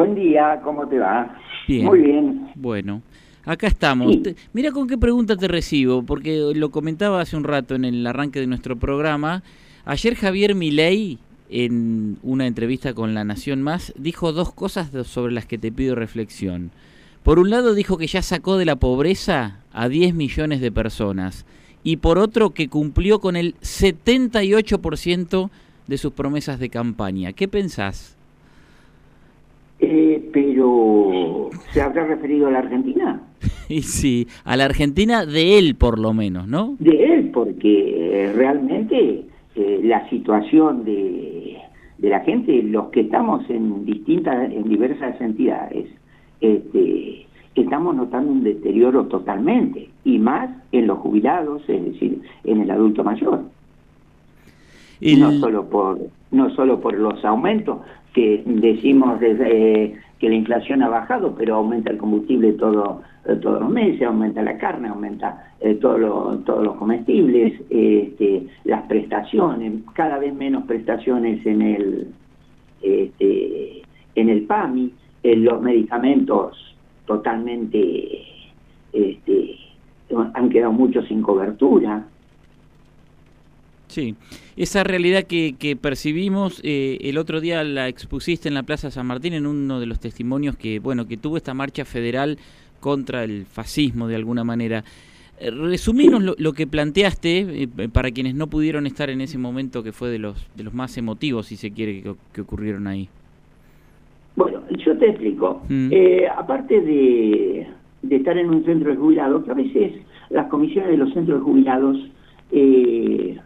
Buen día, ¿cómo te va? Bien. Muy bien. Bueno, acá estamos. Sí. Mira con qué pregunta te recibo, porque lo comentaba hace un rato en el arranque de nuestro programa. Ayer Javier Milei, en una entrevista con La Nación Más, dijo dos cosas sobre las que te pido reflexión. Por un lado dijo que ya sacó de la pobreza a 10 millones de personas y por otro que cumplió con el 78% de sus promesas de campaña. ¿Qué pensás? Eh, pero, ¿se habrá referido a la Argentina? Y sí, a la Argentina de él por lo menos, ¿no? De él, porque eh, realmente eh, la situación de, de la gente, los que estamos en distintas, en diversas entidades, este, estamos notando un deterioro totalmente, y más en los jubilados, es decir, en el adulto mayor. El- no solo por no solo por los aumentos que decimos desde que la inflación ha bajado pero aumenta el combustible todo eh, todos los meses aumenta la carne aumenta eh, todo lo- todos los comestibles este, las prestaciones cada vez menos prestaciones en el este, en el PAMI en los medicamentos totalmente este, han quedado muchos sin cobertura Sí, esa realidad que, que percibimos, eh, el otro día la expusiste en la Plaza San Martín en uno de los testimonios que, bueno, que tuvo esta marcha federal contra el fascismo de alguna manera. Eh, Resuminos lo, lo que planteaste eh, para quienes no pudieron estar en ese momento que fue de los de los más emotivos, si se quiere, que, que ocurrieron ahí. Bueno, yo te explico. Mm. Eh, aparte de, de estar en un centro de jubilados, que a veces las comisiones de los centros de jubilados eh,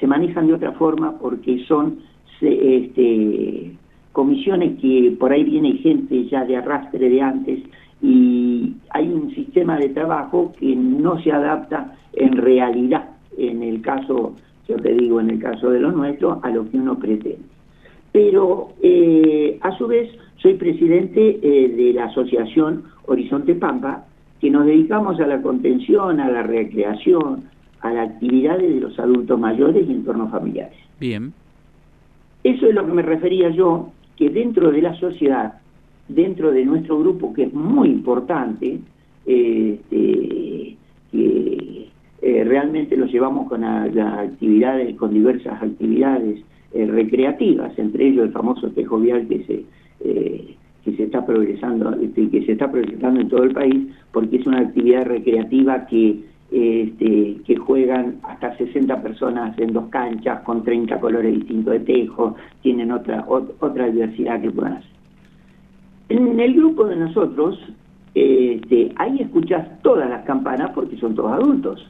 se manejan de otra forma porque son este, comisiones que por ahí viene gente ya de arrastre de antes y hay un sistema de trabajo que no se adapta en realidad, en el caso, yo te digo, en el caso de lo nuestro, a lo que uno pretende. Pero eh, a su vez soy presidente eh, de la asociación Horizonte Pampa, que nos dedicamos a la contención, a la recreación, a las actividades de los adultos mayores y entornos familiares. Bien, Eso es lo que me refería yo, que dentro de la sociedad, dentro de nuestro grupo, que es muy importante, este, que eh, realmente lo llevamos con a- las actividades, con diversas actividades eh, recreativas, entre ellos el famoso tejo vial que se eh, que se está progresando, este, que se está progresando en todo el país, porque es una actividad recreativa que este, que juegan hasta 60 personas en dos canchas con 30 colores distintos de tejo, tienen otra ot- otra diversidad que puedan hacer. En el grupo de nosotros, este, ahí escuchás todas las campanas porque son todos adultos.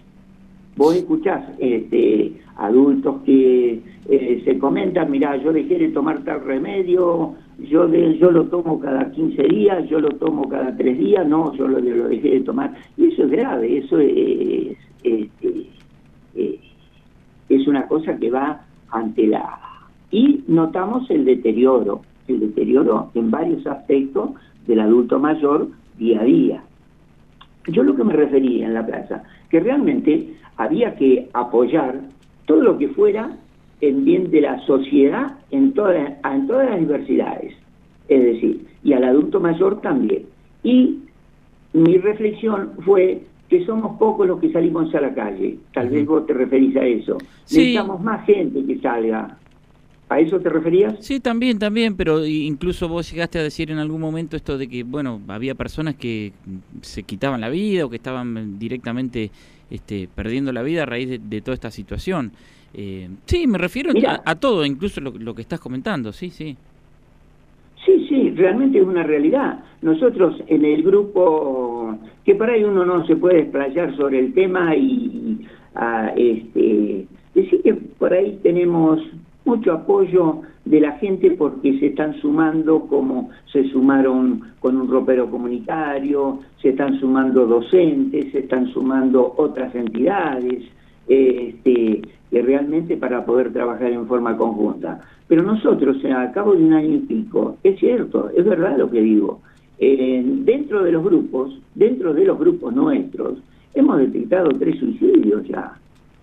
Vos escuchás este, adultos que eh, se comentan, mirá, yo dejé de tomar tal remedio, yo, yo lo tomo cada 15 días, yo lo tomo cada 3 días, no, yo lo, dejé de tomar. Y eso es grave, eso es, este, eh, es una cosa que va ante la... Y notamos el deterioro, el deterioro en varios aspectos del adulto mayor día a día. Yo lo que me refería en la plaza, que realmente había que apoyar todo lo que fuera en bien de la sociedad en todas, en todas las diversidades, es decir, y al adulto mayor también. Y mi reflexión fue que somos pocos los que salimos a la calle, tal vez vos te referís a eso. Sí. Necesitamos más gente que salga. ¿A eso te referías? Sí, también, también, pero incluso vos llegaste a decir en algún momento esto de que, bueno, había personas que se quitaban la vida o que estaban directamente este, perdiendo la vida a raíz de, de toda esta situación. Eh, sí, me refiero Mirá. a, a todo, incluso lo, lo que estás comentando, sí, sí. Sí, sí, realmente es una realidad. Nosotros en el grupo, que por ahí uno no se puede explayar sobre el tema y ah, este, decir que por ahí tenemos mucho apoyo de la gente porque se están sumando como se sumaron con un ropero comunitario, se están sumando docentes, se están sumando otras entidades, este, que realmente para poder trabajar en forma conjunta. Pero nosotros, a cabo de un año y pico, es cierto, es verdad lo que digo, eh, dentro de los grupos, dentro de los grupos nuestros, hemos detectado tres suicidios ya.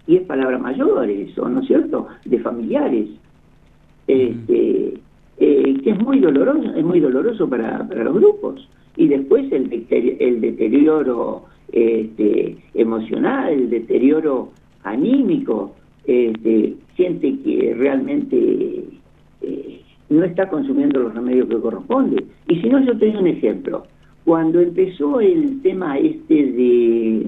Y es palabra mayor eso, ¿no es cierto? De familiares. Este, eh, que es muy doloroso, es muy doloroso para, los grupos. Y después el, el deterioro este, emocional, el deterioro anímico, este, gente que realmente eh, no está consumiendo los remedios que corresponde. Y si no, yo te doy un ejemplo. Cuando empezó el tema este de,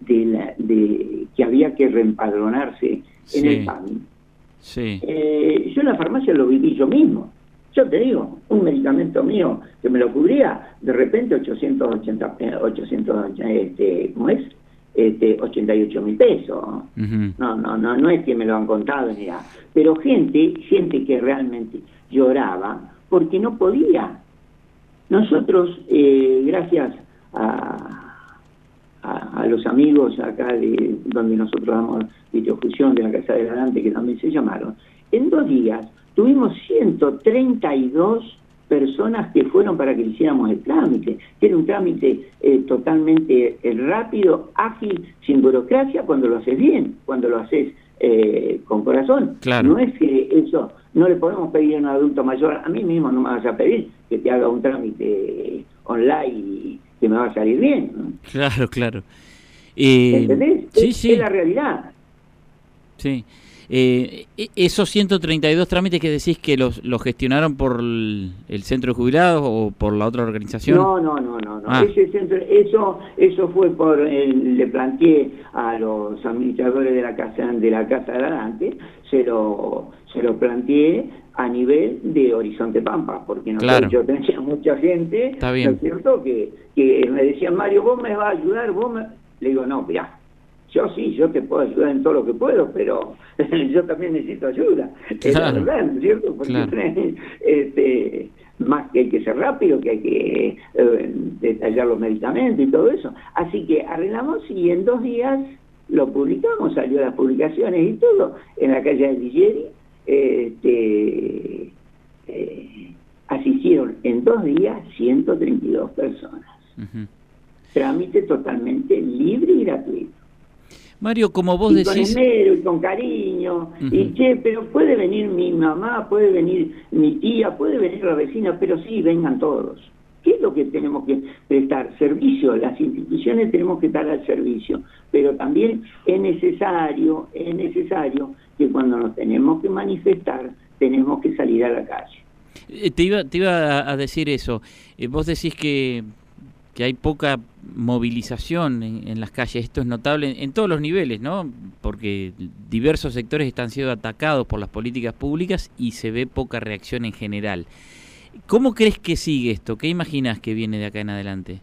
de, la, de que había que reempadronarse en el PAN, eh, yo en la farmacia lo viví yo mismo. Yo te digo, un medicamento mío que me lo cubría, de repente 880, 800 este, ¿cómo es? Este, 88 mil pesos. No, no, no, no es que me lo han contado ni nada. Pero gente, gente que realmente lloraba porque no podía. Nosotros, eh, gracias a, a, los amigos acá de donde nosotros damos videofusión de la Casa de Adelante, que también se llamaron, en dos días tuvimos 132 personas que fueron para que hiciéramos el trámite, que era un trámite eh, totalmente eh, rápido, ágil, sin burocracia, cuando lo haces bien, cuando lo haces eh, con corazón. No es que eso, no le podemos pedir a un adulto mayor, a mí mismo no me vas a pedir que te haga un trámite online y que me va a salir bien. Claro, claro. ¿Entendés? Sí, sí. es la realidad. Sí. Eh, e, esos 132 trámites que decís que los, los gestionaron por el, centro de jubilados o por la otra organización. No, no, no, no. no. Ah. eso, eso fue por, le planteé a los administradores de la casa de la casa de adelante, se lo, se lo planteé a nivel de Horizonte Pampa, porque no yo tenía mucha gente, Está bien. ¿no es cierto? Que, que me decían, Mario, vos me vas a ayudar, vos me... Le digo, no, ya, yo sí, yo te puedo ayudar en todo lo que puedo, pero yo también necesito ayuda. Es verdad, ¿cierto? Porque este, más que hay que ser rápido, que hay que eh, detallar los medicamentos y todo eso. Así que arreglamos y en dos días lo publicamos, salió las publicaciones y todo, en la calle de Ligeri. Este, eh, asistieron en dos días 132 personas. Trámite totalmente libre y gratuito. Mario, como vos decís... Con esmero y con cariño. Y che, pero puede venir mi mamá, puede venir mi tía, puede venir la vecina, pero sí, vengan todos. ¿Qué es lo que tenemos que prestar? Servicio. Las instituciones tenemos que estar al servicio. Pero también es necesario, es necesario que cuando nos tenemos que manifestar, tenemos que salir a la calle. Eh, te iba, te iba a decir eso. Eh, vos decís que que hay poca movilización en, las calles. Esto es notable en, todos los niveles, ¿no? Porque diversos sectores están siendo atacados por las políticas públicas y se ve poca reacción en general. ¿Cómo crees que sigue esto? ¿Qué imaginas que viene de acá en adelante?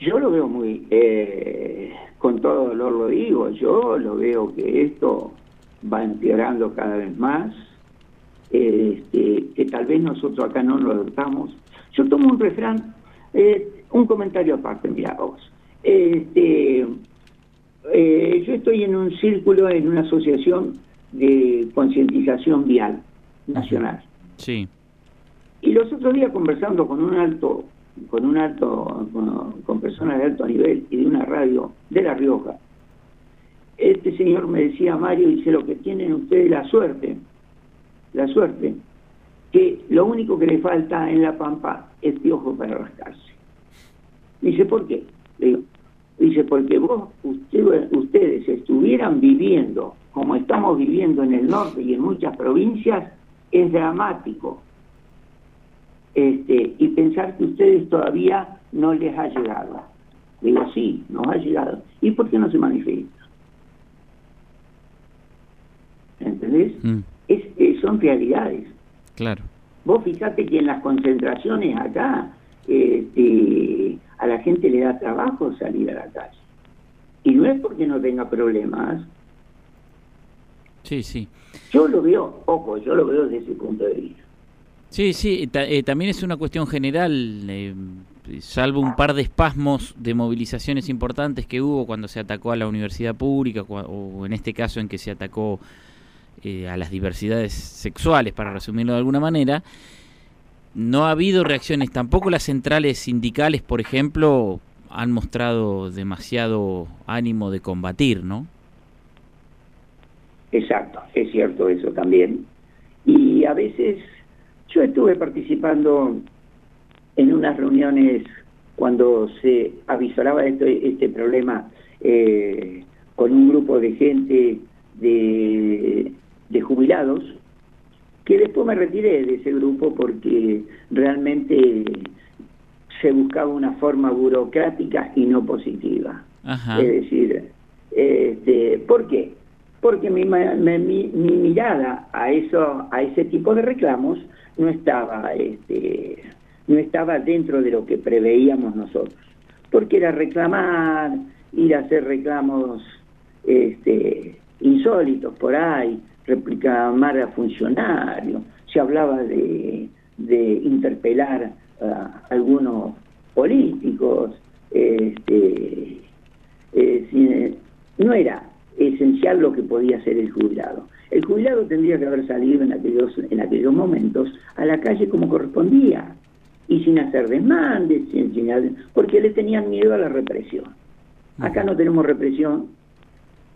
Yo lo veo muy, eh, con todo dolor lo digo, yo lo veo que esto va empeorando cada vez más, este, que tal vez nosotros acá no lo adoptamos. Yo tomo un refrán eh, un comentario aparte, mira vos. Este, eh, yo estoy en un círculo, en una asociación de concientización vial nacional. Sí. Y los otros días conversando con un alto, con un alto, con, personas de alto nivel y de una radio de La Rioja, este señor me decía, Mario, dice, lo que tienen ustedes la suerte, la suerte, que lo único que le falta en La Pampa es piojo para rascarse. Dice, ¿por qué? digo, dice, porque vos, ustedes estuvieran viviendo como estamos viviendo en el norte y en muchas provincias, es dramático. Este, y pensar que ustedes todavía no les ha llegado. Digo, sí, nos ha llegado. ¿Y por qué no se manifiesta? ¿Entendés? Mm. Es, son realidades. Claro. Vos fijate que en las concentraciones acá, este, a la gente le da trabajo salir a la calle. Y no es porque no tenga problemas. Sí, sí. Yo lo veo, ojo, yo lo veo desde ese punto de vista. Sí, sí, eh, también es una cuestión general, eh, salvo un par de espasmos de movilizaciones importantes que hubo cuando se atacó a la universidad pública, o en este caso en que se atacó eh, a las diversidades sexuales, para resumirlo de alguna manera, no ha habido reacciones, tampoco las centrales sindicales, por ejemplo, han mostrado demasiado ánimo de combatir, ¿no? Exacto, es cierto eso también. Y a veces yo estuve participando en unas reuniones cuando se avisoraba este, este problema eh, con un grupo de gente de, de jubilados, que después me retiré de ese grupo porque realmente se buscaba una forma burocrática y no positiva. Es decir, este, ¿por qué? Porque mi, mi, mirada a eso, a ese tipo de reclamos no estaba, este, no estaba dentro de lo que preveíamos nosotros, porque era reclamar, ir a hacer reclamos este, insólitos por ahí, reclamar a funcionarios, se hablaba de, de interpelar a algunos políticos, este, eh, no era esencial lo que podía hacer el jubilado. El jubilado tendría que haber salido en aquellos, en aquellos momentos a la calle como correspondía y sin hacer demandas, sin, porque le tenían miedo a la represión. Acá no tenemos represión,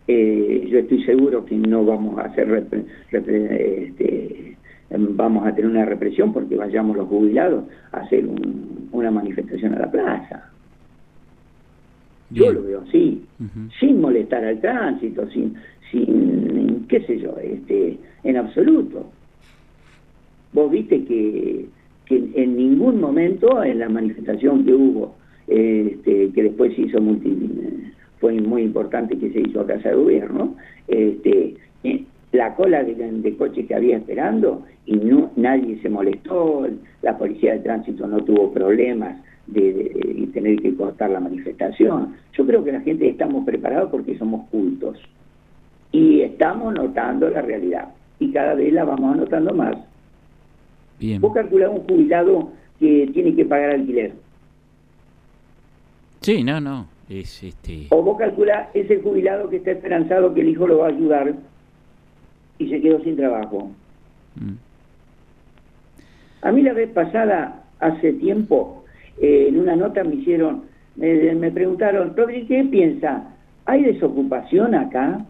eh, yo estoy seguro que no vamos a hacer este, vamos a tener una represión porque vayamos los jubilados a hacer una manifestación a la plaza. Yo lo veo así, sin molestar al tránsito, sin, sin, qué sé yo, este, en absoluto. Vos viste que, que en ningún momento en la manifestación que hubo, este, que después se hizo multi, fue muy importante que se hizo a Casa de Gobierno, este, eh, la cola de, coches que había esperando y no, nadie se molestó, la policía de tránsito no tuvo problemas de, tener que cortar la manifestación. Yo creo que la gente estamos preparados porque somos cultos y estamos notando la realidad y cada vez la vamos anotando más. Bien. Vos calculás un jubilado que tiene que pagar alquiler. Sí, no, no. Es este... O vos calculás ese jubilado que está esperanzado que el hijo lo va a ayudar y se quedó sin trabajo. Mm. A mí la vez pasada, hace tiempo, eh, en una nota me hicieron, me, preguntaron, Rodri, ¿qué piensa? ¿Hay desocupación acá?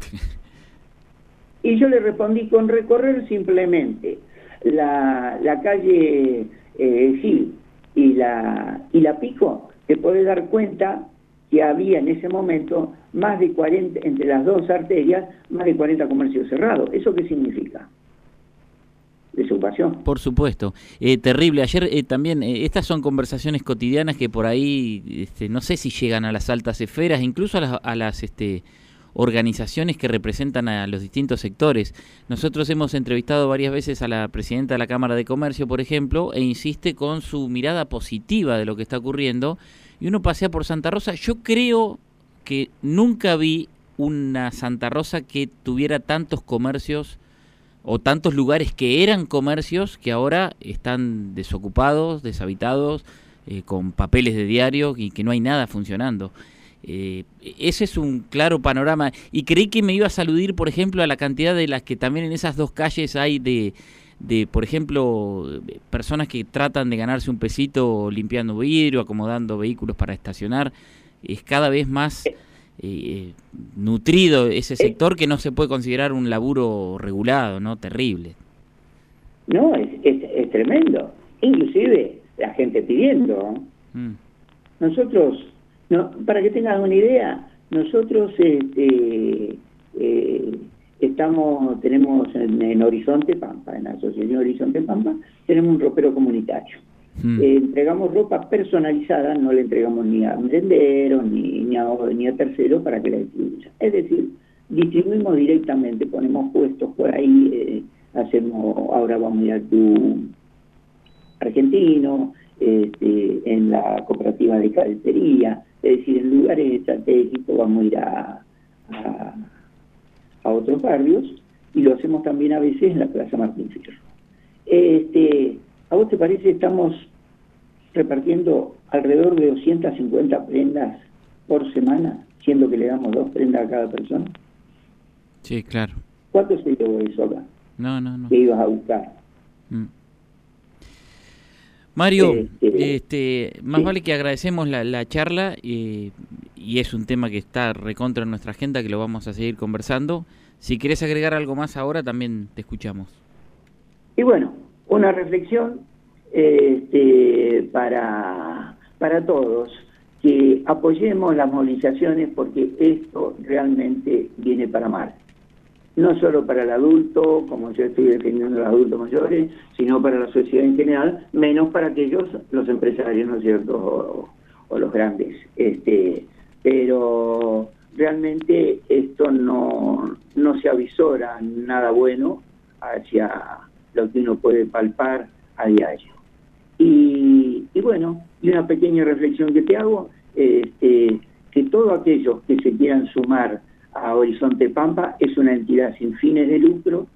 y yo le respondí con recorrer simplemente la, la calle eh, Gil y la, y la Pico, te podés dar cuenta que había en ese momento más de 40, entre las dos arterias, más de 40 comercios cerrados. ¿Eso qué significa? Desocupación. Por supuesto. Eh, terrible. Ayer eh, también, eh, estas son conversaciones cotidianas que por ahí, este, no sé si llegan a las altas esferas, incluso a las, a las este, organizaciones que representan a los distintos sectores. Nosotros hemos entrevistado varias veces a la presidenta de la Cámara de Comercio, por ejemplo, e insiste con su mirada positiva de lo que está ocurriendo y uno pasea por Santa Rosa. Yo creo que nunca vi una Santa Rosa que tuviera tantos comercios o tantos lugares que eran comercios que ahora están desocupados, deshabitados, eh, con papeles de diario y que no hay nada funcionando. Eh, ese es un claro panorama. Y creí que me iba a saludir, por ejemplo, a la cantidad de las que también en esas dos calles hay de, de, por ejemplo, personas que tratan de ganarse un pesito limpiando vidrio, acomodando vehículos para estacionar, es cada vez más eh, nutrido ese sector que no se puede considerar un laburo regulado, ¿no? Terrible. No, es, es, tremendo. Inclusive la gente pidiendo. Mm. Nosotros, no, para que tengan una idea, nosotros este, eh, estamos tenemos en, Horizonte Pampa, en la Asociación Horizonte Pampa, tenemos un ropero comunitario. Hmm. Eh, entregamos ropa personalizada, no le entregamos ni a merenderos ni, ni, a, ni a terceros para que la distribuya. Es decir, distribuimos directamente, ponemos puestos por ahí, eh, hacemos, ahora vamos a ir al club argentino, este, en la cooperativa de cadetería, es decir, en lugares estratégicos vamos a ir a a otros barrios y lo hacemos también a veces en la Plaza Martín Fierro. Este, ¿A vos te parece estamos repartiendo alrededor de 250 prendas por semana, siendo que le damos dos prendas a cada persona? Sí, claro. ¿Cuánto se llevó eso acá? No, no, no. Que ibas a buscar. Mm. Mario, este, este más vale que agradecemos la, charla y es un tema que está recontra en nuestra agenda que lo vamos a seguir conversando. Si quieres agregar algo más ahora, también te escuchamos. y bueno, una reflexión este, para, para todos, que apoyemos las movilizaciones porque esto realmente viene para mal. No solo para el adulto, como yo estoy defendiendo a los adultos mayores, sino para la sociedad en general, menos para aquellos, los empresarios, ¿no es cierto?, o, los grandes. Este, pero realmente esto no, no se avisora nada bueno hacia lo que uno puede palpar a diario. Y, bueno, y una pequeña reflexión que te hago, este, que todos aquellos que se quieran sumar a Horizonte Pampa es una entidad sin fines de lucro,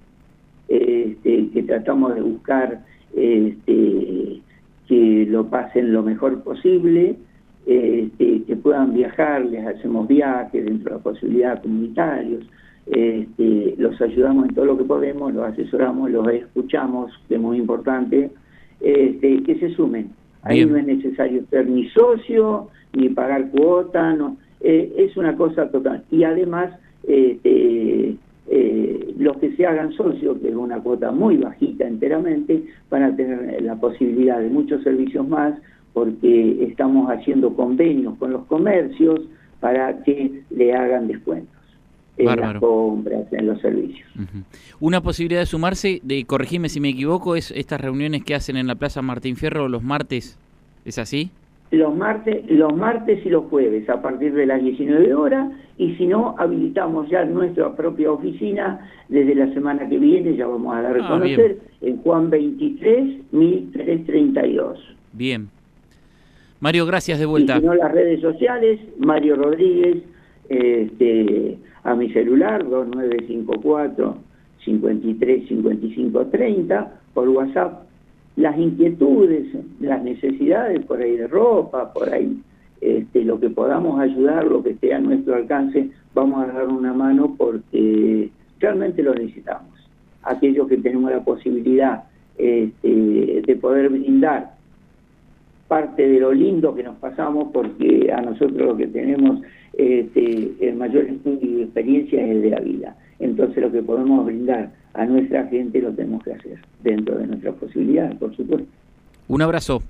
este, que tratamos de buscar este, que lo pasen lo mejor posible, este, que puedan viajar, les hacemos viajes dentro de la posibilidad comunitarios, este, los ayudamos en todo lo que podemos, los asesoramos, los escuchamos, que es muy importante, este, que se sumen. Ahí no es necesario ser ni socio, ni pagar cuota, no, eh, es una cosa total. Y además, eh, los que se hagan socios, que es una cuota muy bajita enteramente, van a tener la posibilidad de muchos servicios más, porque estamos haciendo convenios con los comercios para que le hagan descuentos en las compras, en los servicios. Una posibilidad de sumarse, de corregirme si me equivoco, es estas reuniones que hacen en la Plaza Martín Fierro los martes, ¿es así? Los martes, los martes y los jueves a partir de las 19 horas y si no habilitamos ya nuestra propia oficina desde la semana que viene, ya vamos a dar a ah, conocer en Juan 23 1332. Bien. Mario, gracias de vuelta. Y si no, las redes sociales, Mario Rodríguez, este, a mi celular, 2954 53 55 30, por WhatsApp, las inquietudes, las necesidades por ahí de ropa, por ahí este, lo que podamos ayudar, lo que esté a nuestro alcance, vamos a dar una mano porque realmente lo necesitamos. Aquellos que tenemos la posibilidad este, de poder brindar parte de lo lindo que nos pasamos, porque a nosotros lo que tenemos este, el mayor estudio y experiencia es el de la vida. Entonces lo que podemos brindar a nuestra gente lo tenemos que hacer dentro de nuestras posibilidades, por supuesto. Un abrazo.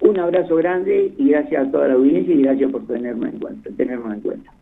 Un abrazo grande y gracias a toda la audiencia y gracias por tenerme en cuenta, tenernos en cuenta.